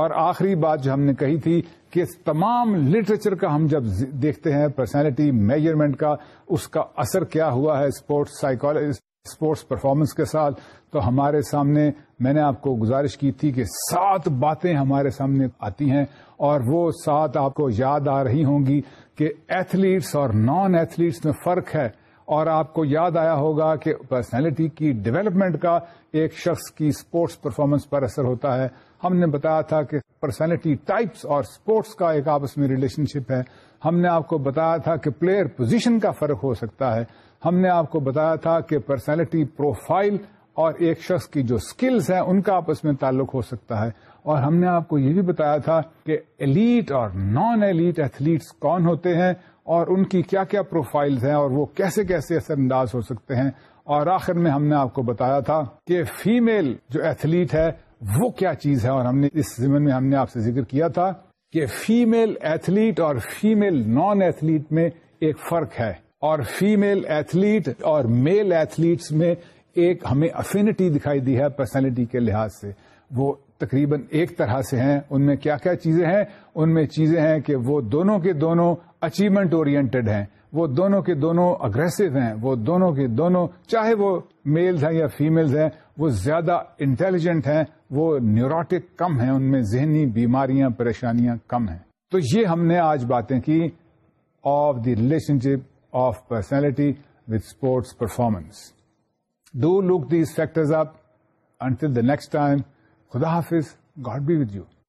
اور آخری بات جو ہم نے کہی تھی کہ تمام لٹریچر کا ہم جب دیکھتے ہیں پرسنالٹی میجرمنٹ کا اس کا اثر کیا ہوا ہے اسپورٹس سائیکالوجی اسپورٹس پرفارمنس کے ساتھ تو ہمارے سامنے میں نے آپ کو گزارش کی تھی کہ سات باتیں ہمارے سامنے آتی ہیں اور وہ سات آپ کو یاد آ رہی ہوں گی کہ ایتھلیٹس اور نان ایتھلیٹس میں فرق ہے اور آپ کو یاد آیا ہوگا کہ پرسنالٹی کی ڈیولپمنٹ کا ایک شخص کی اسپورٹس پرفارمنس پر اثر ہوتا ہے ہم نے بتایا تھا کہ پرسنالٹی ٹائپس اور اسپورٹس کا ایک آپس میں ریلیشن شپ ہے ہم نے آپ کو بتایا تھا کہ پلیئر پوزیشن کا فرق ہو سکتا ہے ہم نے آپ کو بتایا تھا کہ پرسنالٹی پروفائل اور ایک شخص کی جو سکلز ہیں ان کا آپس میں تعلق ہو سکتا ہے اور ہم نے آپ کو یہ بھی بتایا تھا کہ ایلیٹ اور نان ایلیٹ ایتھلیٹس کون ہوتے ہیں اور ان کی کیا کیا پروفائلز ہیں اور وہ کیسے کیسے اثر انداز ہو سکتے ہیں اور آخر میں ہم نے آپ کو بتایا تھا کہ فیمیل جو ایتھلیٹ ہے وہ کیا چیز ہے اور ہم نے اس ذمے میں ہم نے آپ سے ذکر کیا تھا کہ فیمیل ایتھلیٹ اور فیمیل نان ایتھلیٹ میں ایک فرق ہے اور فیمیل ایتھلیٹ اور میل ایتھلیٹس میں ایک ہمیں افینٹی دکھائی دی ہے پرسنالٹی کے لحاظ سے وہ تقریباً ایک طرح سے ہیں ان میں کیا کیا چیزیں ہیں ان میں چیزیں ہیں کہ وہ دونوں کے دونوں اچیومنٹ ہیں وہ دونوں کے دونوں اگریسو ہیں وہ دونوں کے دونوں چاہے وہ میلز ہیں یا فیمیلز ہیں وہ زیادہ انٹیلیجنٹ ہیں وہ نیوروٹک کم ہیں ان میں ذہنی بیماریاں پریشانیاں کم ہیں تو یہ ہم نے آج باتیں کی of the relationship of personality with sports performance do look these factors up and till the next time خدا حافظ گاڈ بی ود یو